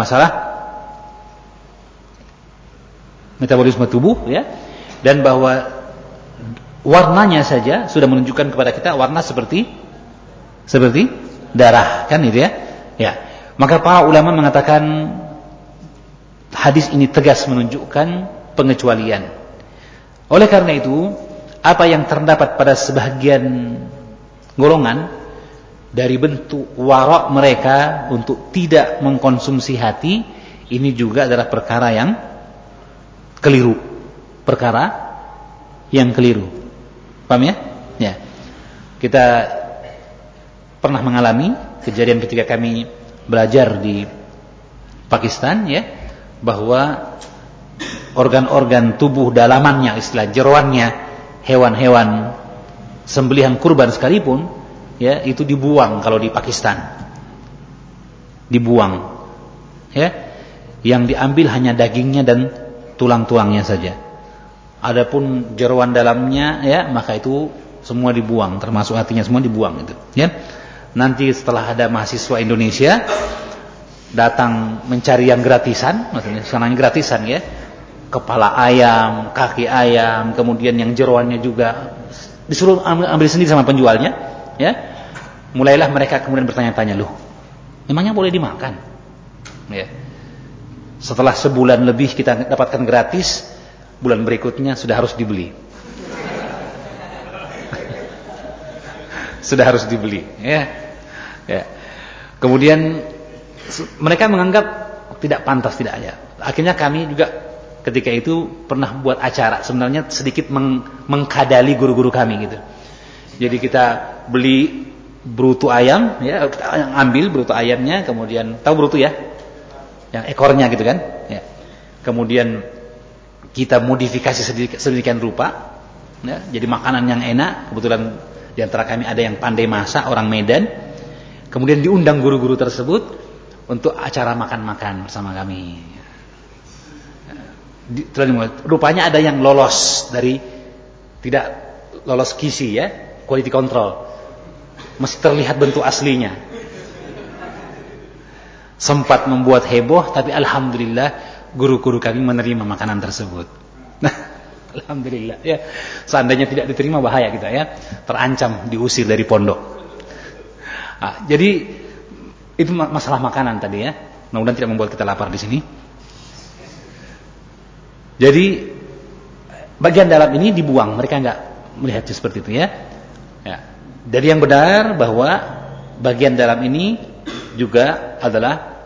masalah? Metabolisme tubuh ya. Dan bahwa warnanya saja sudah menunjukkan kepada kita warna seperti seperti darah kan itu ya? Ya. Maka para ulama mengatakan hadis ini tegas menunjukkan pengecualian. Oleh karena itu apa yang terdapat pada sebagian golongan dari bentuk warok mereka untuk tidak mengkonsumsi hati ini juga adalah perkara yang keliru. Perkara yang keliru. Paham ya? Ya. Kita pernah mengalami kejadian ketika kami belajar di Pakistan ya bahwa organ-organ tubuh dalamannya istilah jeroannya hewan-hewan sembelihan kurban sekalipun ya itu dibuang kalau di Pakistan. Dibuang. Ya yang diambil hanya dagingnya dan tulang-tulangnya saja. Adapun jeruan dalamnya ya maka itu semua dibuang termasuk hatinya semua dibuang itu ya. Nanti setelah ada mahasiswa Indonesia datang mencari yang gratisan maksudnya sananya gratisan ya. Kepala ayam, kaki ayam, kemudian yang jeroannya juga disuruh ambil, ambil sendiri sama penjualnya, ya. Mulailah mereka kemudian bertanya-tanya, "Loh, memangnya boleh dimakan?" Ya. Setelah sebulan lebih kita dapatkan gratis, bulan berikutnya sudah harus dibeli. sudah harus dibeli, ya. Ya. Kemudian mereka menganggap tidak pantas tidak ya. Akhirnya kami juga ketika itu pernah buat acara sebenarnya sedikit meng mengkadali guru-guru kami gitu. Jadi kita beli brutu ayam ya kita ambil brutu ayamnya kemudian tahu brutu ya? Yang ekornya gitu kan? Ya. Kemudian kita modifikasi sedemikian rupa ya, jadi makanan yang enak kebetulan di antara kami ada yang pandai masak orang Medan kemudian diundang guru-guru tersebut untuk acara makan-makan bersama kami rupanya ada yang lolos dari tidak lolos kisi ya, quality control. Masih terlihat bentuk aslinya. Sempat membuat heboh tapi alhamdulillah guru-guru kami menerima makanan tersebut. Nah, alhamdulillah ya. Seandainya tidak diterima bahaya kita ya, terancam diusir dari pondok. Nah, jadi itu masalah makanan tadi ya. Mudah-mudahan tidak membuat kita lapar di sini. Jadi bagian dalam ini dibuang, mereka nggak melihatnya seperti itu ya. Dari yang benar bahwa bagian dalam ini juga adalah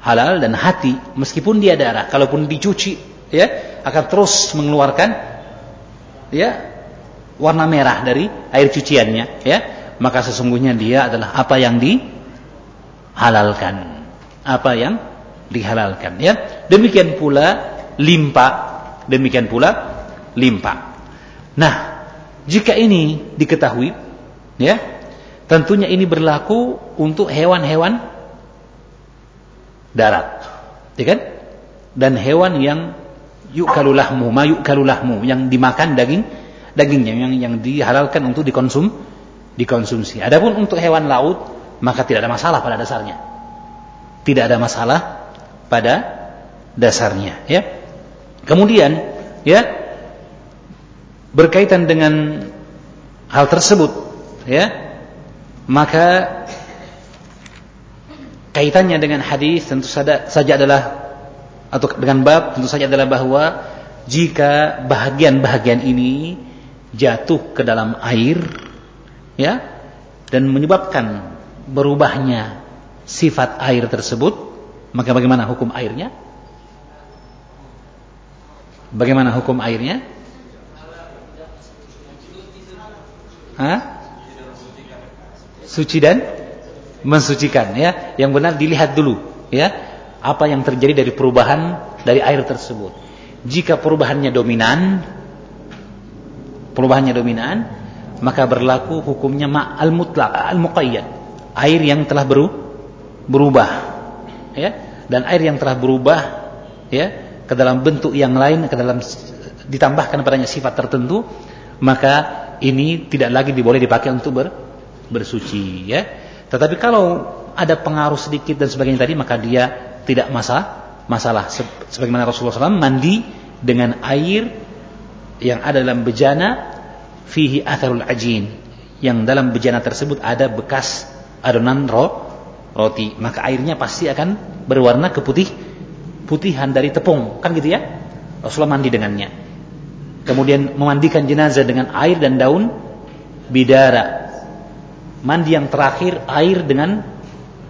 halal dan hati meskipun dia darah, kalaupun dicuci ya akan terus mengeluarkan ya warna merah dari air cuciannya ya. Maka sesungguhnya dia adalah apa yang dihalalkan. Apa yang dihalalkan ya. Demikian pula limpa demikian pula limpa. Nah, jika ini diketahui, ya, tentunya ini berlaku untuk hewan-hewan darat, ya kan? Dan hewan yang yukalulahmu, mayukalulahmu, yang dimakan daging dagingnya yang yang dihalalkan untuk dikonsum dikonsumsi. Adapun untuk hewan laut, maka tidak ada masalah pada dasarnya. Tidak ada masalah pada dasarnya, ya. Kemudian ya berkaitan dengan hal tersebut ya maka kaitannya dengan hadis tentu saja, adalah atau dengan bab tentu saja adalah bahwa jika bahagian-bahagian ini jatuh ke dalam air ya dan menyebabkan berubahnya sifat air tersebut maka bagaimana hukum airnya Bagaimana hukum airnya? Hah? Suci dan mensucikan ya. Yang benar dilihat dulu ya. Apa yang terjadi dari perubahan dari air tersebut. Jika perubahannya dominan perubahannya dominan, maka berlaku hukumnya ma'al mutlak, al-muqayyad. Air yang telah berubah. Ya. Dan air yang telah berubah ya ke dalam bentuk yang lain, ke dalam ditambahkan padanya sifat tertentu, maka ini tidak lagi diboleh dipakai untuk ber, bersuci ya. Tetapi kalau ada pengaruh sedikit dan sebagainya tadi maka dia tidak masa masalah. Sebagaimana Rasulullah SAW mandi dengan air yang ada dalam bejana fihi atharul ajin. Yang dalam bejana tersebut ada bekas adonan ro, roti. Maka airnya pasti akan berwarna keputih putihan dari tepung. Kan gitu ya? Rasulullah mandi dengannya. Kemudian memandikan jenazah dengan air dan daun bidara mandi yang terakhir air dengan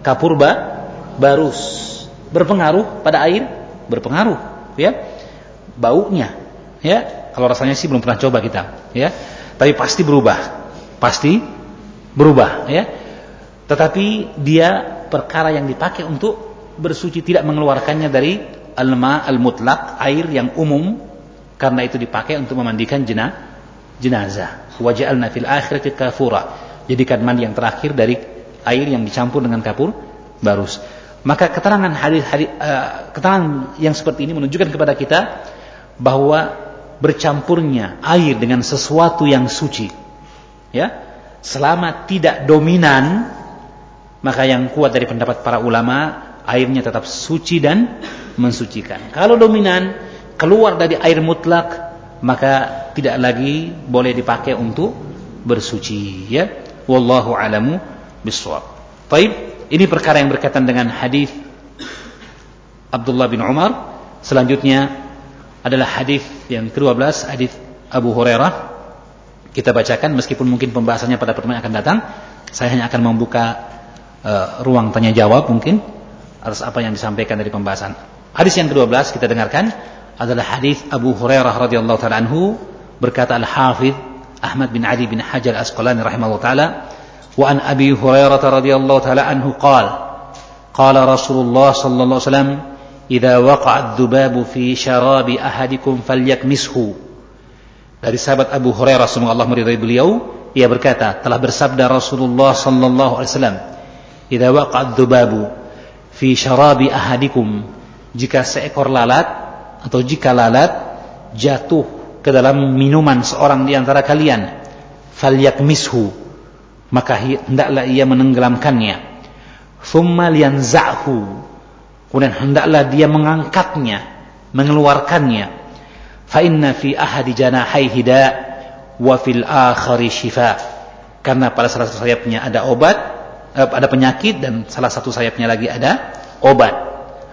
kapur barus. Berpengaruh pada air? Berpengaruh ya. Baunya ya. Kalau rasanya sih belum pernah coba kita ya. Tapi pasti berubah pasti berubah ya. Tetapi dia perkara yang dipakai untuk bersuci tidak mengeluarkannya dari alma al-mutlak air yang umum. Karena itu dipakai untuk memandikan jenazah. Jenazah waja'alna fil akhirati kafura jadikan mandi yang terakhir dari air yang dicampur dengan kapur barus. Maka keterangan hadis-hadis uh, keterangan yang seperti ini menunjukkan kepada kita bahwa bercampurnya air dengan sesuatu yang suci ya selama tidak dominan maka yang kuat dari pendapat para ulama airnya tetap suci dan mensucikan. Kalau dominan keluar dari air mutlak maka tidak lagi boleh dipakai untuk bersuci ya wallahu alamu bisawab baik ini perkara yang berkaitan dengan hadis Abdullah bin Umar. Selanjutnya adalah hadis yang ke-12, hadis Abu Hurairah. Kita bacakan meskipun mungkin pembahasannya pada pertemuan akan datang. Saya hanya akan membuka uh, ruang tanya jawab mungkin atas apa yang disampaikan dari pembahasan. Hadis yang ke-12 kita dengarkan adalah hadis Abu Hurairah radhiyallahu taala anhu berkata Al-Hafidz Ahmad bin Ali bin Hajar Asqalani rahimahullah taala wa an Abi Hurairah radhiyallahu taala anhu qala qala Rasulullah sallallahu alaihi wasallam idza waqa'a adh-dhubabu fi sharabi ahadikum falyakmishu dari sahabat Abu Hurairah semoga Allah meridai beliau ia berkata telah bersabda Rasulullah sallallahu alaihi wasallam idza waqa'a adh-dhubabu fi sharabi ahadikum jika seekor lalat atau jika lalat jatuh ke dalam minuman seorang di antara kalian falyakmishu maka hendaklah ia menenggelamkannya. Thumma liyanza'hu kemudian hendaklah dia mengangkatnya mengeluarkannya. Fa inna fi ahadi janahaihi da wa fil akhari shifa karena pada salah satu sayapnya ada obat eh, ada penyakit dan salah satu sayapnya lagi ada obat.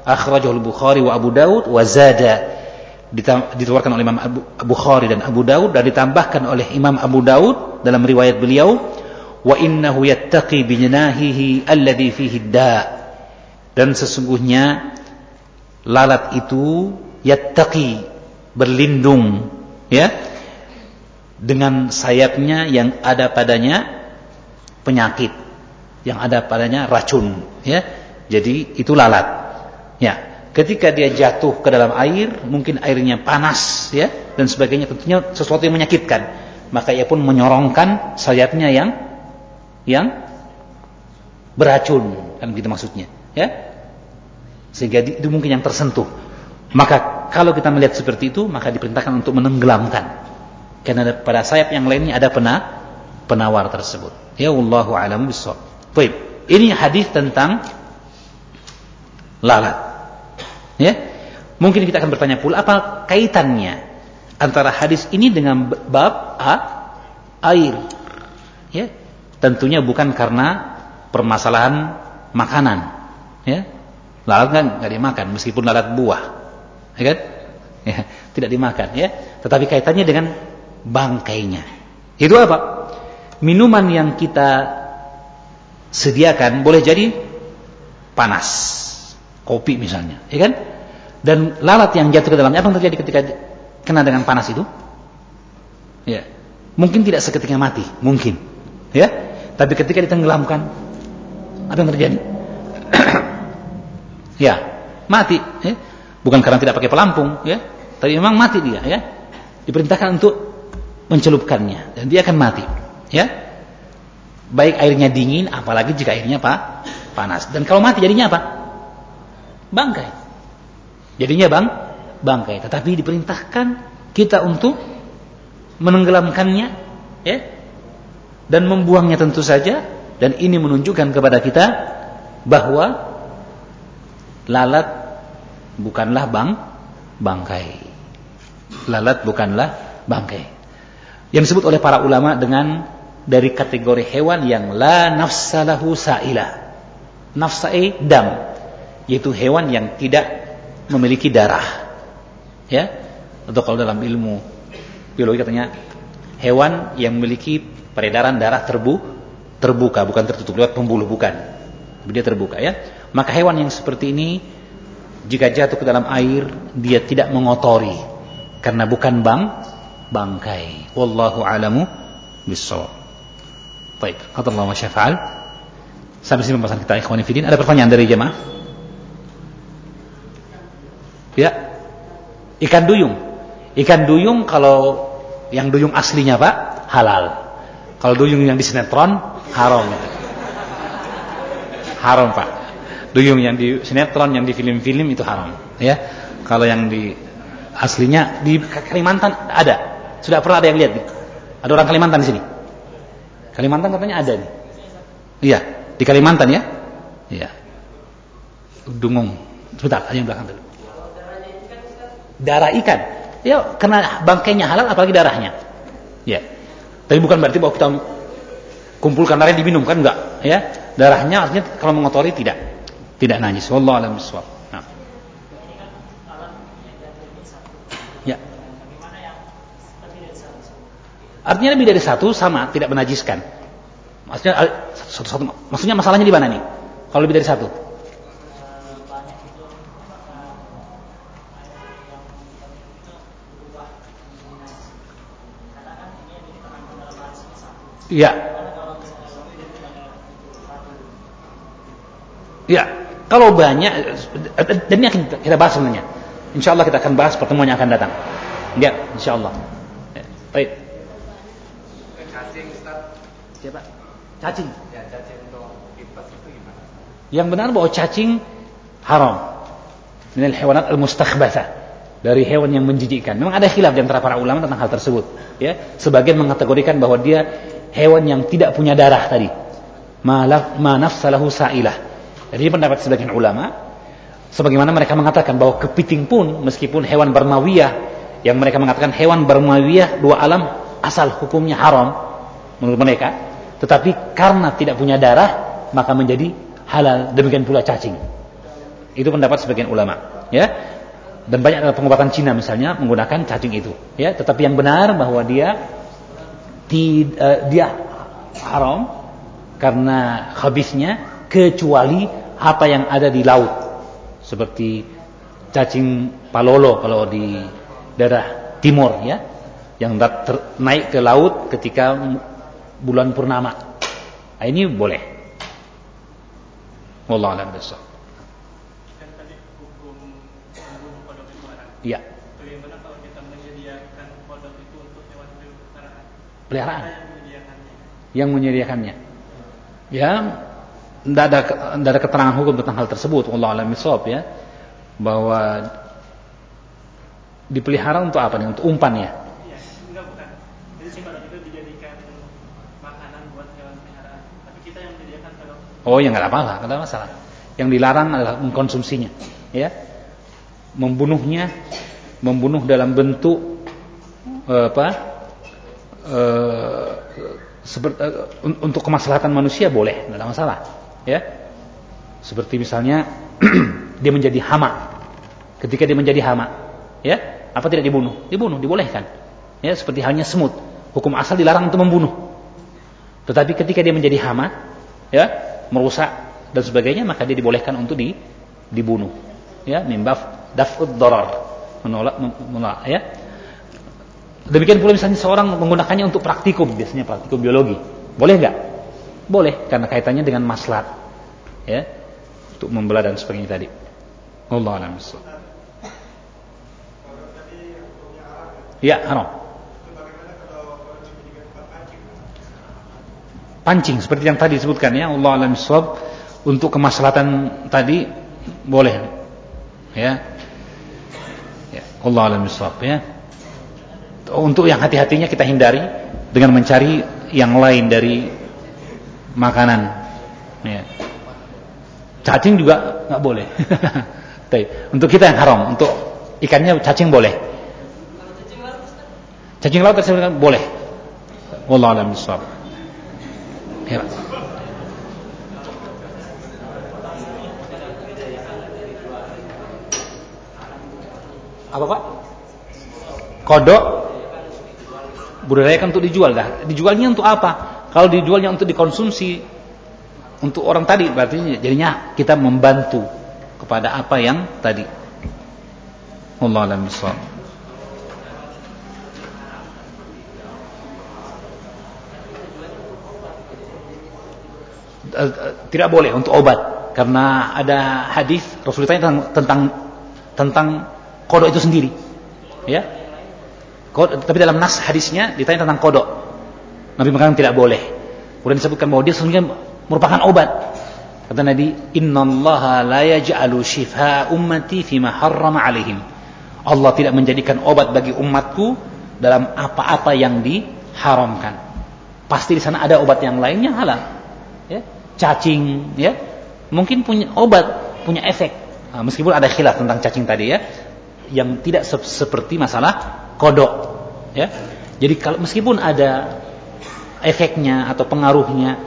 Akhrajul bukhari wa abu daud wa zada dikeluarkan oleh Imam Abu Bukhari dan Abu Daud dan ditambahkan oleh Imam Abu Daud dalam riwayat beliau wa innahu yattaqi bijanahihi alladhi fihi da dan sesungguhnya lalat itu yattaqi berlindung ya dengan sayapnya yang ada padanya penyakit yang ada padanya racun ya. Jadi itu lalat ya ketika dia jatuh ke dalam air mungkin airnya panas ya dan sebagainya tentunya sesuatu yang menyakitkan. Maka ia pun menyorongkan sayapnya yang yang beracun kan begitu maksudnya ya. Sehingga itu mungkin yang tersentuh. Maka kalau kita melihat seperti itu maka diperintahkan untuk menenggelamkan. Karena pada sayap yang lainnya ada pena penawar tersebut. Ya wallahu alam bissawab. Baik ini hadis tentang lalat ya? Mungkin kita akan bertanya pula apa kaitannya antara hadis ini dengan bab a, air. Ya? Tentunya bukan karena permasalahan makanan. Ya? Lalat kan nggak dimakan meskipun lalat buah. Ya kan? Ya, tidak dimakan ya? Tetapi kaitannya dengan bangkainya. Itu apa? Minuman yang kita sediakan boleh jadi panas kopi misalnya ya kan dan lalat yang jatuh ke dalamnya apa yang terjadi ketika kena dengan panas itu ya mungkin tidak seketika mati mungkin ya tapi ketika ditenggelamkan, apa yang terjadi? ya, mati. Ya. Bukan karena tidak pakai pelampung, ya. Tapi memang mati dia, ya. Diperintahkan untuk mencelupkannya dan dia akan mati, ya. Baik airnya dingin, apalagi jika airnya apa? Panas. Dan kalau mati jadinya apa? Bangkai. Jadinya bang, bangkai. Tetapi diperintahkan kita untuk menenggelamkannya, ya, dan membuangnya tentu saja dan ini menunjukkan kepada kita bahwa lalat bukanlah bang bangkai. Lalat bukanlah bangkai. Yang disebut oleh para ulama dengan dari kategori hewan yang la nafsalahu sa'ilah. Nafsa'i dam, yaitu hewan yang tidak memiliki darah. Ya. Atau kalau dalam ilmu biologi katanya hewan yang memiliki peredaran darah terbu terbuka, bukan tertutup lewat pembuluh bukan. Dia terbuka ya. Maka hewan yang seperti ini jika jatuh ke dalam air dia tidak mengotori karena bukan bang bangkai. Wallahu alamu bissawab. Baik, Allah wa syafa'al. Sampai sini pembahasan kita ikhwan fillah. Ada pertanyaan dari jemaah? Ya. Ikan duyung. Ikan duyung kalau yang duyung aslinya Pak halal. Kalau duyung yang di sinetron haram. Haram Pak. Duyung yang di sinetron, yang di film-film itu haram. Ya. Kalau yang di aslinya di Kalimantan ada. Sudah pernah ada yang lihat nih? Ada orang Kalimantan di sini? Kalimantan katanya ada nih. Iya, di Kalimantan ya? Iya. Dungung. Sebentar, yang belakang dulu. Darah ikan. Ya, karena bangkainya halal apalagi darahnya. Ya. Tapi bukan berarti bahwa kita kumpulkan darah diminum kan enggak, ya. Darahnya artinya kalau mengotori tidak tidak najis. Wallahu a'lam bishawab. Nah. Ya. Artinya lebih dari satu sama, tidak menajiskan. Maksudnya eh, satu, satu, maksudnya masalahnya di mana nih? Kalau lebih dari satu? Iya. Ya, kalau banyak dan ini akan kita bahas sebenarnya. Insya Allah kita akan bahas pertemuan yang akan datang. Ya, insya Allah. Ya, baik. Cacing Ustaz. Siapa? Cacing. Ya, cacing untuk kipas itu gimana? Yang benar bahwa cacing haram. Minal hewanat al-mustakhbatha. Dari hewan yang menjijikkan. Memang ada khilaf di antara para ulama tentang hal tersebut. Ya, sebagian mengkategorikan bahwa dia hewan yang tidak punya darah tadi. Ma nafsalahu sa'ilah jadi pendapat sebagian ulama, sebagaimana mereka mengatakan bahwa kepiting pun meskipun hewan bermawiyah, yang mereka mengatakan hewan bermawiyah dua alam asal hukumnya haram menurut mereka, tetapi karena tidak punya darah maka menjadi halal. Demikian pula cacing. Itu pendapat sebagian ulama, ya. Dan banyak pengobatan Cina misalnya menggunakan cacing itu, ya. Tetapi yang benar bahwa dia uh, dia haram karena habisnya kecuali apa yang ada di laut. Seperti cacing palolo kalau di daerah timur ya. Yang naik ke laut ketika bulan purnama. Nah, ini boleh. Wallah alam besok Iya. Bagaimana kalau kita menyediakan kodok itu untuk hewan peliharaan? Yang menyediakannya. Yang. Ya, tidak ada tidak ada keterangan hukum tentang hal tersebut. Allah alam misab ya. Bahwa dipelihara untuk apa nih? Untuk umpan ya iya yang menyediakan kalau oh ya nggak apa-apa nggak ada masalah. Yang dilarang adalah mengkonsumsinya ya. Membunuhnya membunuh dalam bentuk eh, apa uh, seperti, uh, untuk kemaslahatan manusia boleh nggak ada masalah ya. Seperti misalnya dia menjadi hama. Ketika dia menjadi hama ya apa tidak dibunuh? Dibunuh dibolehkan ya seperti halnya semut. Hukum asal dilarang untuk membunuh. Tetapi ketika dia menjadi hama ya merusak dan sebagainya maka dia dibolehkan untuk di, dibunuh ya. Mimbaf dafud darar. Menolak menolak ya demikian pula misalnya seorang menggunakannya untuk praktikum biasanya praktikum biologi boleh nggak boleh karena kaitannya dengan maslahat. Ya. Untuk membelah dan sebagainya tadi. Allah a'lam Ya, haram. Pancing seperti yang tadi disebutkan ya, Allah alam untuk kemaslahatan tadi boleh. Ya. Ya, Allah alam ya. Untuk yang hati-hatinya kita hindari dengan mencari yang lain dari makanan. Ya. Cacing juga nggak boleh. untuk kita yang haram, untuk ikannya cacing boleh. Cacing laut saya boleh. Wallahu a'lam bishawab. Ya. Apa Pak? Kodok budidayakan untuk dijual dah. Dijualnya untuk apa? Kalau dijualnya untuk dikonsumsi untuk orang tadi berarti jadinya kita membantu kepada apa yang tadi. Allah alam bisawab. Eh, eh, tidak boleh untuk obat karena ada hadis Rasulullah tentang tentang tentang kodok itu sendiri. Ya. Tapi dalam nas hadisnya ditanya tentang kodok. Nabi mengatakan tidak boleh. Kemudian disebutkan bahwa dia sesungguhnya merupakan obat. Kata Nabi, "Innallaha la yaj'alu shifa ummati fima harrama 'alaihim." Allah tidak menjadikan obat bagi umatku dalam apa-apa yang diharamkan. Pasti di sana ada obat yang lainnya halal. Ya, cacing, ya. Mungkin punya obat, punya efek. Nah, meskipun ada khilaf tentang cacing tadi ya yang tidak se seperti masalah kodok ya. Jadi kalau meskipun ada efeknya atau pengaruhnya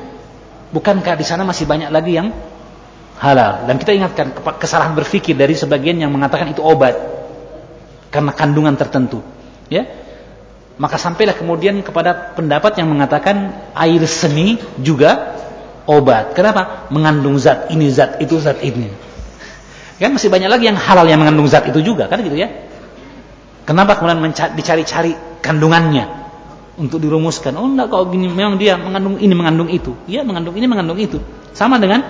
bukankah di sana masih banyak lagi yang halal? Dan kita ingatkan kesalahan berpikir dari sebagian yang mengatakan itu obat karena kandungan tertentu ya. Maka sampailah kemudian kepada pendapat yang mengatakan air seni juga obat. Kenapa? Mengandung zat ini zat itu zat ini. Kan masih banyak lagi yang halal yang mengandung zat itu juga, kan gitu ya. Kenapa kemudian dicari-cari kandungannya untuk dirumuskan? Oh enggak, kalau gini memang dia mengandung ini mengandung itu. Iya, mengandung ini mengandung itu. Sama dengan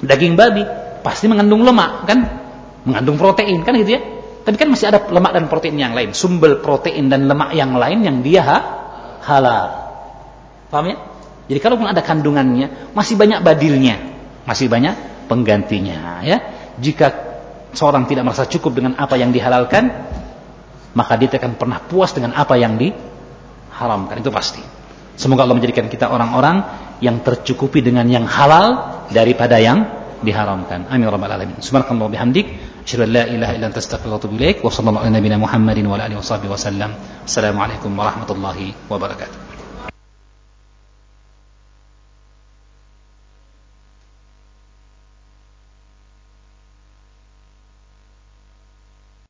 daging babi, pasti mengandung lemak, kan? Mengandung protein, kan gitu ya. Tapi kan masih ada lemak dan protein yang lain, sumber protein dan lemak yang lain yang dia ha halal. Paham ya? Jadi kalaupun ada kandungannya, masih banyak badilnya, masih banyak penggantinya, ya jika seorang tidak merasa cukup dengan apa yang dihalalkan, maka dia tidak akan pernah puas dengan apa yang diharamkan. Itu pasti. Semoga Allah menjadikan kita orang-orang yang tercukupi dengan yang halal daripada yang diharamkan. Amin ya rabbal alamin. Subhanakallah bihamdik, asyhadu an la ilaha illa anta astaghfiruka wa atubu ilaik wa sallallahu ala Muhammadin wa ala alihi wasallam. Assalamualaikum warahmatullahi wabarakatuh.